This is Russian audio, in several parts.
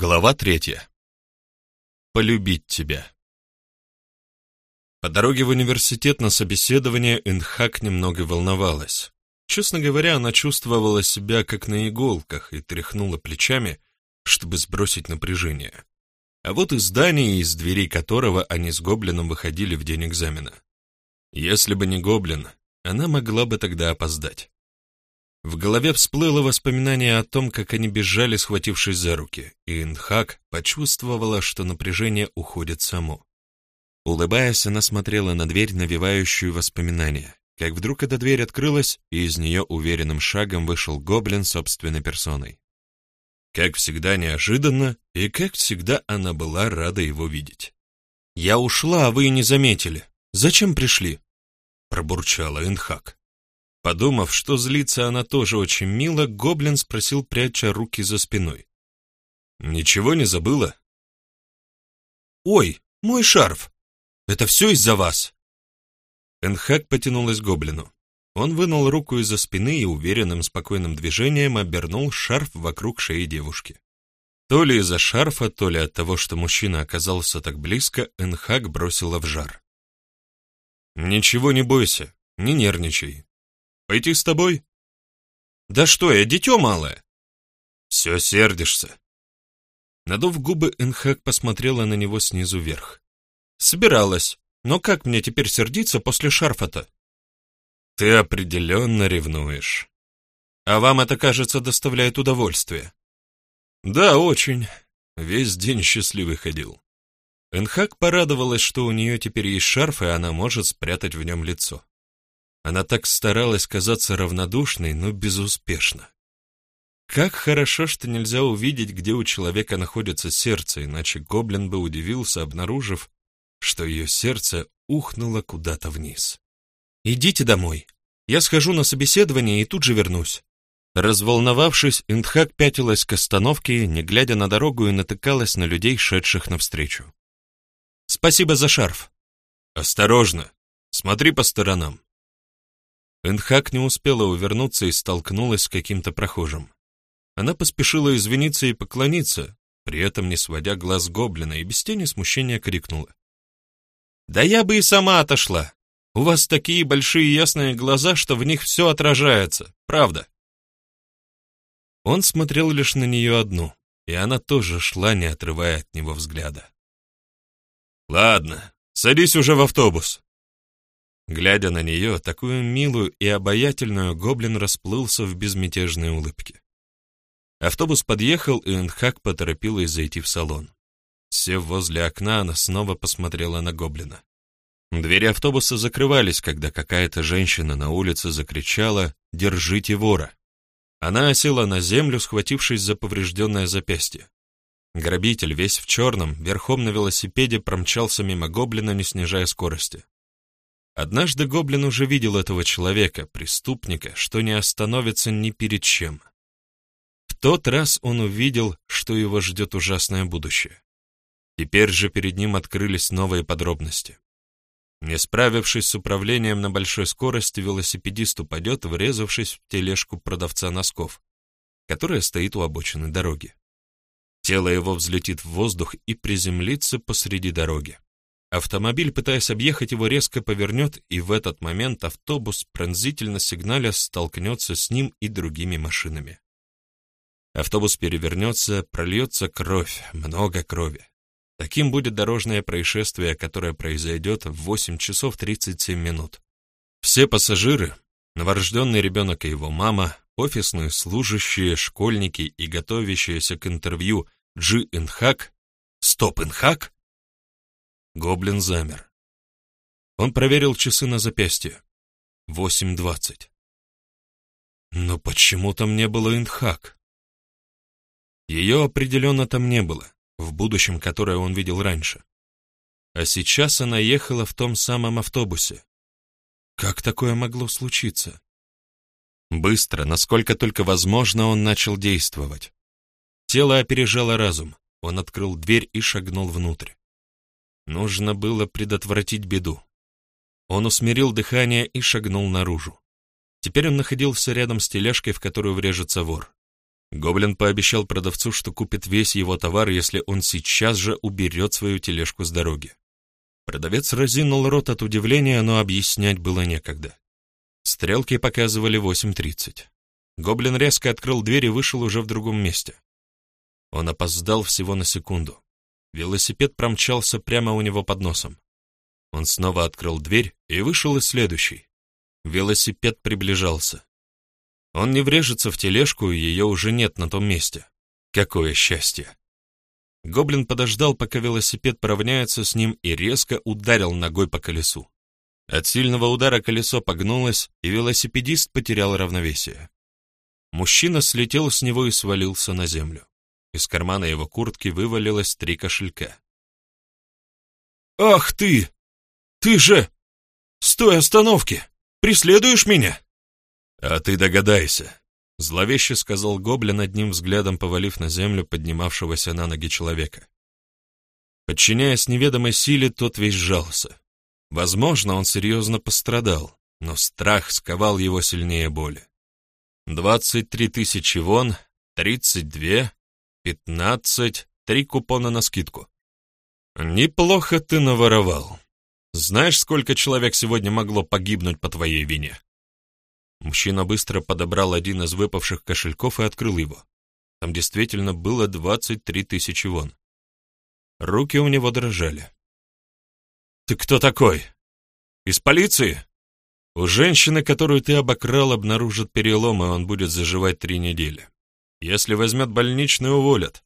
Глава третья. Полюбить тебя. По дороге в университет на собеседование Инхак немного волновалась. Честно говоря, она чувствовала себя как на иголках и тряхнула плечами, чтобы сбросить напряжение. А вот из здания, из дверей которого они с Гоблином выходили в день экзамена. Если бы не Гоблин, она могла бы тогда опоздать. В голове всплыло воспоминание о том, как они бежали, схватившись за руки, и Инхак почувствовала, что напряжение уходит само. Улыбаясь, она смотрела на дверь, навевающую воспоминания, как вдруг эта дверь открылась, и из нее уверенным шагом вышел гоблин собственной персоной. Как всегда неожиданно, и как всегда она была рада его видеть. «Я ушла, а вы не заметили. Зачем пришли?» пробурчала Инхак. Подумав, что злится она тоже очень мило, гоблин спросил, пряча руки за спиной. «Ничего не забыла?» «Ой, мой шарф! Это все из-за вас!» Энхак потянулась к гоблину. Он вынул руку из-за спины и уверенным спокойным движением обернул шарф вокруг шеи девушки. То ли из-за шарфа, то ли от того, что мужчина оказался так близко, Энхак бросила в жар. «Ничего не бойся, не нервничай, Пойти с тобой? Да что я, дитё малое? Все сердишься. Надув губы, Энхак посмотрела на него снизу вверх. Собиралась, но как мне теперь сердиться после шарфа-то? Ты определенно ревнуешь. А вам это, кажется, доставляет удовольствие. Да, очень. Весь день счастливый ходил. Энхак порадовалась, что у нее теперь есть шарф, и она может спрятать в нем лицо. Она так старалась казаться равнодушной, но безуспешно. Как хорошо, что нельзя увидеть, где у человека находится сердце, иначе гоблин бы удивился, обнаружив, что ее сердце ухнуло куда-то вниз. «Идите домой. Я схожу на собеседование и тут же вернусь». Разволновавшись, Индхак пятилась к остановке, не глядя на дорогу и натыкалась на людей, шедших навстречу. «Спасибо за шарф». «Осторожно. Смотри по сторонам». Энхак не успела увернуться и столкнулась с каким-то прохожим. Она поспешила извиниться и поклониться, при этом не сводя глаз гоблина, и без тени смущения крикнула. «Да я бы и сама отошла. У вас такие большие ясные глаза, что в них все отражается, правда?» Он смотрел лишь на нее одну, и она тоже шла, не отрывая от него взгляда. «Ладно, садись уже в автобус», Глядя на нее, такую милую и обаятельную, гоблин расплылся в безмятежной улыбке. Автобус подъехал, и Энхак поторопилась зайти в салон. Сев возле окна, она снова посмотрела на гоблина. Двери автобуса закрывались, когда какая-то женщина на улице закричала «Держите вора!». Она осела на землю, схватившись за поврежденное запястье. Грабитель, весь в черном, верхом на велосипеде промчался мимо гоблина, не снижая скорости. Однажды гоблин уже видел этого человека, преступника, что не остановится ни перед чем. В тот раз он увидел, что его ждет ужасное будущее. Теперь же перед ним открылись новые подробности. Не справившись с управлением на большой скорости, велосипедист упадет, врезавшись в тележку продавца носков, которая стоит у обочины дороги. Тело его взлетит в воздух и приземлится посреди дороги. Автомобиль, пытаясь объехать его, резко повернет, и в этот момент автобус, пронзительно сигналя, столкнется с ним и другими машинами. Автобус перевернется, прольется кровь, много крови. Таким будет дорожное происшествие, которое произойдет в 8 часов 37 минут. Все пассажиры, новорожденный ребенок и его мама, офисные служащие, школьники и готовящиеся к интервью Джи Инхак, Стоп Инхак, Гоблин замер. Он проверил часы на запястье. Восемь двадцать. Но почему там не было Индхак? Ее определенно там не было, в будущем, которое он видел раньше. А сейчас она ехала в том самом автобусе. Как такое могло случиться? Быстро, насколько только возможно, он начал действовать. Тело опережало разум. Он открыл дверь и шагнул внутрь. Нужно было предотвратить беду. Он усмирил дыхание и шагнул наружу. Теперь он находился рядом с тележкой, в которую врежется вор. Гоблин пообещал продавцу, что купит весь его товар, если он сейчас же уберет свою тележку с дороги. Продавец разинул рот от удивления, но объяснять было некогда. Стрелки показывали 8.30. Гоблин резко открыл дверь и вышел уже в другом месте. Он опоздал всего на секунду. Велосипед промчался прямо у него под носом. Он снова открыл дверь и вышел из следующей. Велосипед приближался. Он не врежется в тележку, ее уже нет на том месте. Какое счастье! Гоблин подождал, пока велосипед поравняется с ним, и резко ударил ногой по колесу. От сильного удара колесо погнулось, и велосипедист потерял равновесие. Мужчина слетел с него и свалился на землю. Из кармана его куртки вывалилось три кошелька. «Ах ты! Ты же! С той остановки! Преследуешь меня?» «А ты догадайся», — зловеще сказал гоблин, одним взглядом повалив на землю поднимавшегося на ноги человека. Подчиняясь неведомой силе, тот весь сжался. Возможно, он серьезно пострадал, но страх сковал его сильнее боли. Двадцать три тысячи вон, тридцать две, пятнадцать, три купона на скидку. Неплохо ты наворовал. Знаешь, сколько человек сегодня могло погибнуть по твоей вине? Мужчина быстро подобрал один из выпавших кошельков и открыл его. Там действительно было двадцать три тысячи вон. Руки у него дрожали. «Ты кто такой? Из полиции?» «У женщины, которую ты обокрал, обнаружат перелом, и он будет заживать три недели. Если возьмет больничный, уволят.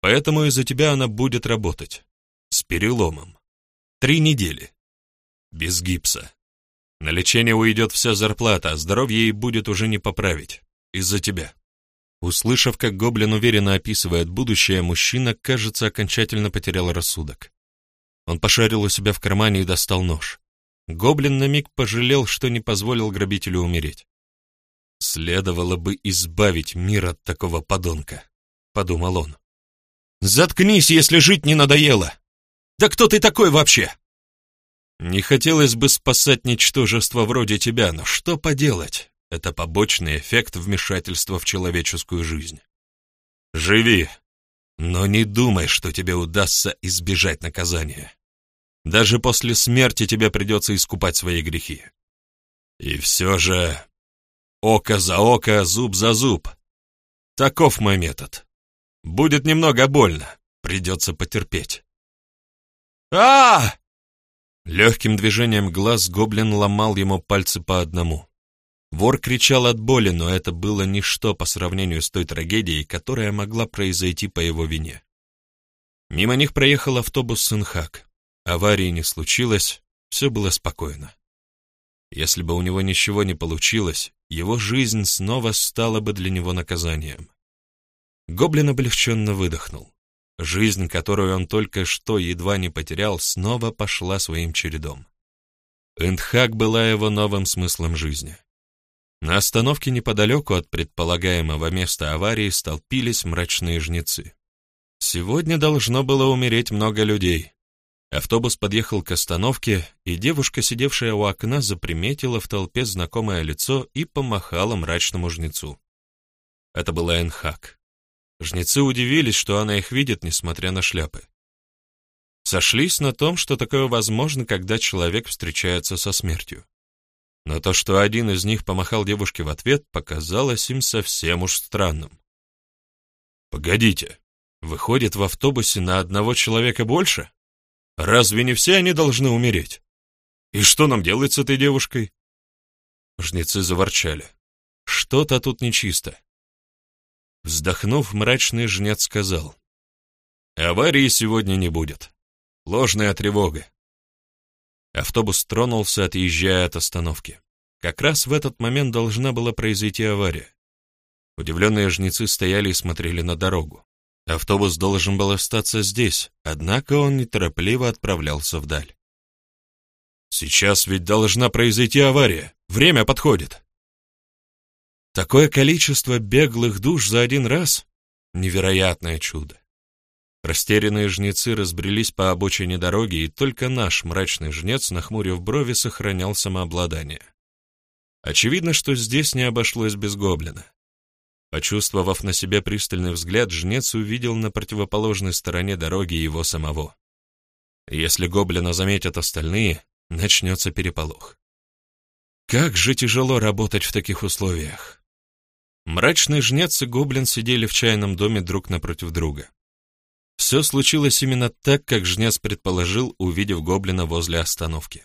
Поэтому из-за тебя она будет работать. С переломом. Три недели. Без гипса. На лечение уйдет вся зарплата, а здоровье ей будет уже не поправить. Из-за тебя. Услышав, как гоблин уверенно описывает будущее, мужчина, кажется, окончательно потерял рассудок. Он пошарил у себя в кармане и достал нож. Гоблин на миг пожалел, что не позволил грабителю умереть. «Следовало бы избавить мир от такого подонка», — подумал он. «Заткнись, если жить не надоело! Да кто ты такой вообще?» Не хотелось бы спасать ничтожество вроде тебя, но что поделать? Это побочный эффект вмешательства в человеческую жизнь. Живи, но не думай, что тебе удастся избежать наказания. Даже после смерти тебе придется искупать свои грехи. И все же око за око, зуб за зуб. Таков мой метод. Будет немного больно, придется потерпеть. а, -а, Легким движением глаз гоблин ломал ему пальцы по одному. Вор кричал от боли, но это было ничто по сравнению с той трагедией, которая могла произойти по его вине. Мимо них проехал автобус Сынхак. Аварии не случилось, все было спокойно. Если бы у него ничего не получилось, его жизнь снова стала бы для него наказанием. Гоблин облегченно выдохнул. Жизнь, которую он только что едва не потерял, снова пошла своим чередом. Эндхак была его новым смыслом жизни. На остановке неподалеку от предполагаемого места аварии столпились мрачные жнецы. Сегодня должно было умереть много людей. Автобус подъехал к остановке, и девушка, сидевшая у окна, заприметила в толпе знакомое лицо и помахала мрачному жнецу. Это была Энхак. Жнецы удивились, что она их видит, несмотря на шляпы. Сошлись на том, что такое возможно, когда человек встречается со смертью. Но то, что один из них помахал девушке в ответ, показалось им совсем уж странным. «Погодите, выходит, в автобусе на одного человека больше? Разве не все они должны умереть? И что нам делать с этой девушкой?» Жнецы заворчали. «Что-то тут нечисто. Вздохнув, мрачный жнец сказал. «Аварии сегодня не будет. Ложная тревога». Автобус тронулся, отъезжая от остановки. Как раз в этот момент должна была произойти авария. Удивленные жнецы стояли и смотрели на дорогу. Автобус должен был остаться здесь, однако он неторопливо отправлялся вдаль. «Сейчас ведь должна произойти авария. Время подходит». Такое количество беглых душ за один раз — невероятное чудо. Растерянные жнецы разбрелись по обочине дороги, и только наш мрачный жнец, нахмурив брови, сохранял самообладание. Очевидно, что здесь не обошлось без гоблина. Почувствовав на себе пристальный взгляд, жнец увидел на противоположной стороне дороги его самого. Если гоблина заметят остальные, начнется переполох. Как же тяжело работать в таких условиях. Мрачный жнец и гоблин сидели в чайном доме друг напротив друга. Все случилось именно так, как жнец предположил, увидев гоблина возле остановки.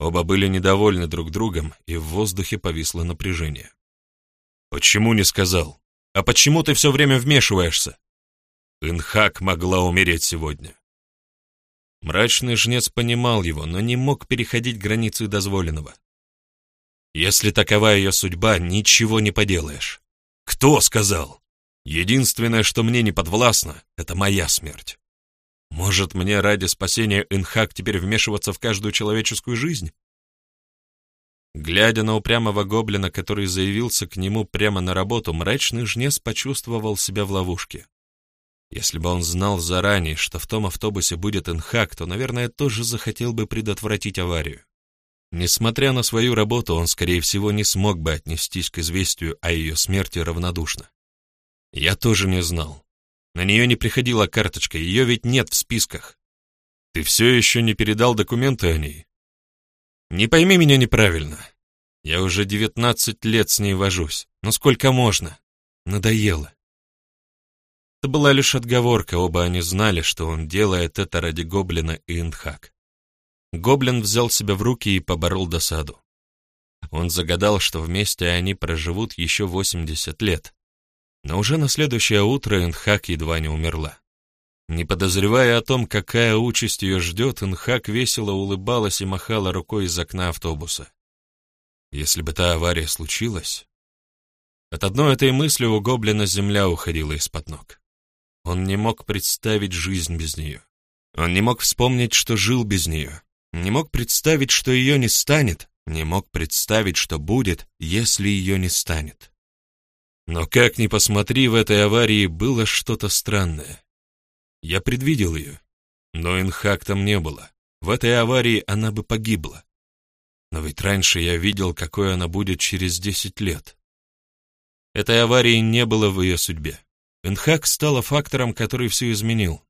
Оба были недовольны друг другом, и в воздухе повисло напряжение. «Почему не сказал? А почему ты все время вмешиваешься?» Инхак могла умереть сегодня. Мрачный жнец понимал его, но не мог переходить границы дозволенного. Если такова ее судьба, ничего не поделаешь. Кто сказал? Единственное, что мне не подвластно, это моя смерть. Может, мне ради спасения Инхак теперь вмешиваться в каждую человеческую жизнь? Глядя на упрямого гоблина, который заявился к нему прямо на работу, мрачный жнец почувствовал себя в ловушке. Если бы он знал заранее, что в том автобусе будет Инхак, то, наверное, тоже захотел бы предотвратить аварию. Несмотря на свою работу, он, скорее всего, не смог бы отнестись к известию о ее смерти равнодушно. Я тоже не знал. На нее не приходила карточка, ее ведь нет в списках. Ты все еще не передал документы о ней? Не пойми меня неправильно. Я уже девятнадцать лет с ней вожусь. Но сколько можно? Надоело. Это была лишь отговорка, оба они знали, что он делает это ради Гоблина и Индхак. Гоблин взял себя в руки и поборол досаду. Он загадал, что вместе они проживут еще 80 лет. Но уже на следующее утро Инхак едва не умерла. Не подозревая о том, какая участь ее ждет, Инхак весело улыбалась и махала рукой из окна автобуса. Если бы та авария случилась... От одной этой мысли у гоблина земля уходила из-под ног. Он не мог представить жизнь без нее. Он не мог вспомнить, что жил без нее. Не мог представить, что ее не станет. Не мог представить, что будет, если ее не станет. Но как ни посмотри, в этой аварии было что-то странное. Я предвидел ее, но Инхак там не было. В этой аварии она бы погибла. Но ведь раньше я видел, какой она будет через десять лет. Этой аварии не было в ее судьбе. Энхак стала фактором, который все изменил.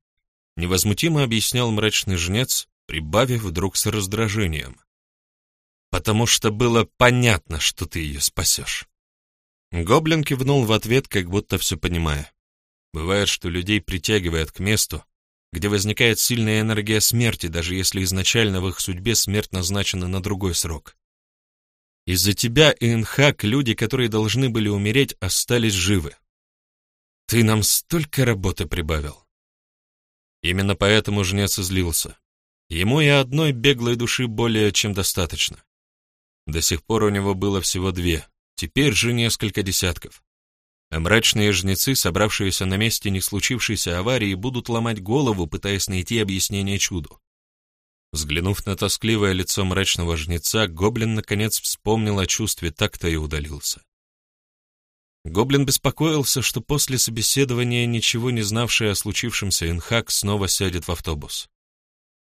Невозмутимо объяснял мрачный жнец, прибавив вдруг с раздражением. «Потому что было понятно, что ты ее спасешь». Гоблин кивнул в ответ, как будто все понимая. Бывает, что людей притягивает к месту, где возникает сильная энергия смерти, даже если изначально в их судьбе смерть назначена на другой срок. Из-за тебя и Инхак люди, которые должны были умереть, остались живы. Ты нам столько работы прибавил. Именно поэтому жнец излился. Ему и одной беглой души более чем достаточно. До сих пор у него было всего две, теперь же несколько десятков. Мрачные жнецы, собравшиеся на месте не случившейся аварии, будут ломать голову, пытаясь найти объяснение чуду. Взглянув на тоскливое лицо мрачного жнеца, гоблин наконец вспомнил о чувстве такта и удалился. Гоблин беспокоился, что после собеседования ничего не знавший о случившемся Инхак снова сядет в автобус.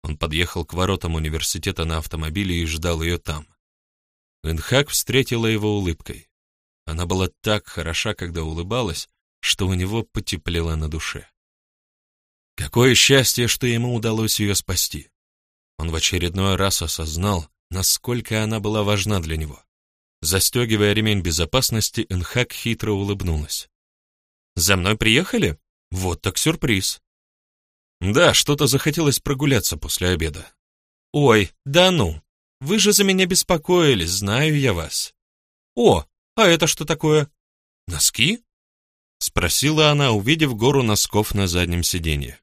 Он подъехал к воротам университета на автомобиле и ждал ее там. Инхак встретила его улыбкой. Она была так хороша, когда улыбалась, что у него потеплело на душе. Какое счастье, что ему удалось ее спасти. Он в очередной раз осознал, насколько она была важна для него. Застегивая ремень безопасности, Энхак хитро улыбнулась. «За мной приехали? Вот так сюрприз!» «Да, что-то захотелось прогуляться после обеда». «Ой, да ну! Вы же за меня беспокоились, знаю я вас». «О, а это что такое?» «Носки?» — спросила она, увидев гору носков на заднем сиденье.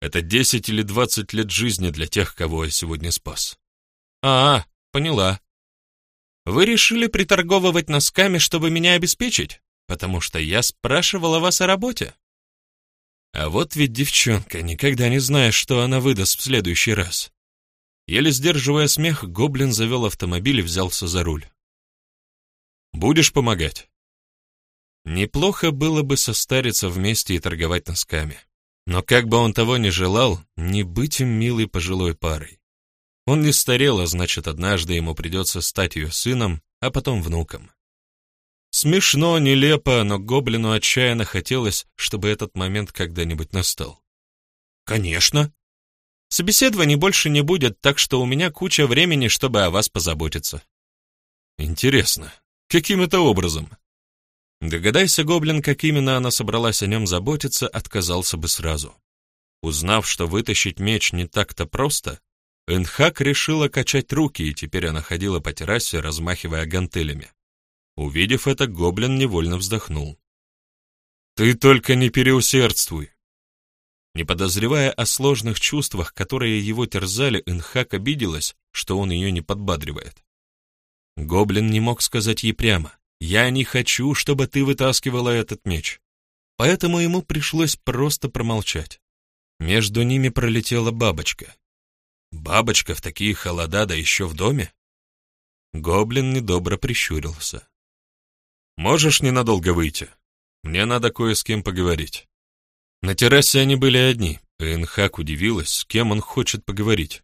«Это десять или двадцать лет жизни для тех, кого я сегодня спас». «А, поняла. Вы решили приторговывать носками, чтобы меня обеспечить? Потому что я спрашивала вас о работе. А вот ведь девчонка, никогда не знаешь, что она выдаст в следующий раз. Еле сдерживая смех, гоблин завел автомобиль и взялся за руль. «Будешь помогать?» Неплохо было бы состариться вместе и торговать носками. Но как бы он того ни желал, не быть им милой пожилой парой. Он не старел, а значит, однажды ему придется стать ее сыном, а потом внуком. Смешно, нелепо, но гоблину отчаянно хотелось, чтобы этот момент когда-нибудь настал. «Конечно. Собеседований больше не будет, так что у меня куча времени, чтобы о вас позаботиться». «Интересно, каким это образом?» Догадайся, гоблин, как именно она собралась о нем заботиться, отказался бы сразу. Узнав, что вытащить меч не так-то просто, Энхак решила качать руки, и теперь она ходила по террасе, размахивая гантелями. Увидев это, гоблин невольно вздохнул. «Ты только не переусердствуй!» Не подозревая о сложных чувствах, которые его терзали, Энхак обиделась, что он ее не подбадривает. Гоблин не мог сказать ей прямо, «Я не хочу, чтобы ты вытаскивала этот меч». Поэтому ему пришлось просто промолчать. Между ними пролетела бабочка. Бабочка в такие холода, да еще в доме? Гоблин недобро прищурился. «Можешь ненадолго выйти? Мне надо кое с кем поговорить». На террасе они были одни, и Энхак удивилась, с кем он хочет поговорить.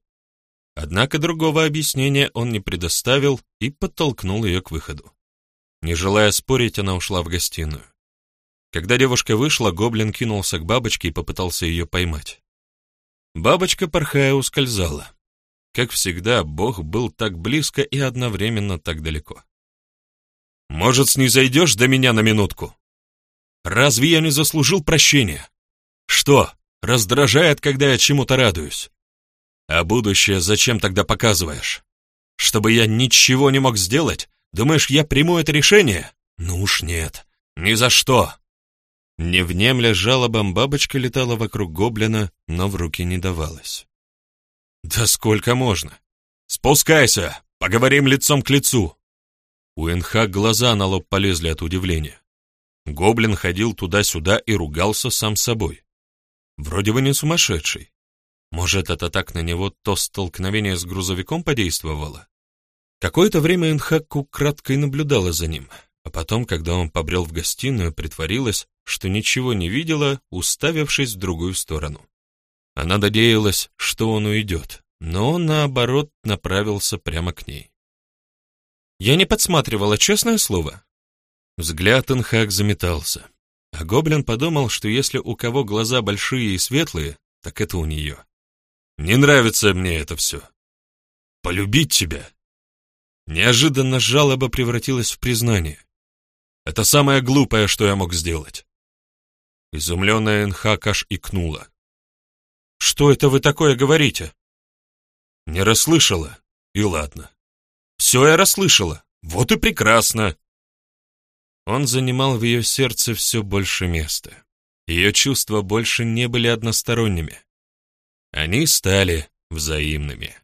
Однако другого объяснения он не предоставил и подтолкнул ее к выходу. Не желая спорить, она ушла в гостиную. Когда девушка вышла, гоблин кинулся к бабочке и попытался ее поймать. Бабочка, порхая, ускользала. Как всегда, Бог был так близко и одновременно так далеко. «Может, снизойдешь до меня на минутку? Разве я не заслужил прощения? Что, раздражает, когда я чему-то радуюсь? А будущее зачем тогда показываешь? Чтобы я ничего не мог сделать? Думаешь, я приму это решение? Ну уж нет, ни за что!» Не внемля жалобам, бабочка летала вокруг гоблина, но в руки не давалась. «Да сколько можно? Спускайся, поговорим лицом к лицу!» У Энха глаза на лоб полезли от удивления. Гоблин ходил туда-сюда и ругался сам собой. Вроде бы не сумасшедший. Может, это так на него то столкновение с грузовиком подействовало? Какое-то время Энхак краткой наблюдала за ним, а потом, когда он побрел в гостиную, притворилась, что ничего не видела, уставившись в другую сторону. Она надеялась, что он уйдет, но он, наоборот, направился прямо к ней. «Я не подсматривала, честное слово». Взгляд Энхак заметался, а Гоблин подумал, что если у кого глаза большие и светлые, так это у нее. «Не нравится мне это все. Полюбить тебя». Неожиданно жалоба превратилась в признание. Это самое глупое, что я мог сделать. Изумленная аж икнула. «Что это вы такое говорите?» «Не расслышала? И ладно. Все я расслышала. Вот и прекрасно!» Он занимал в ее сердце все больше места. Ее чувства больше не были односторонними. Они стали взаимными.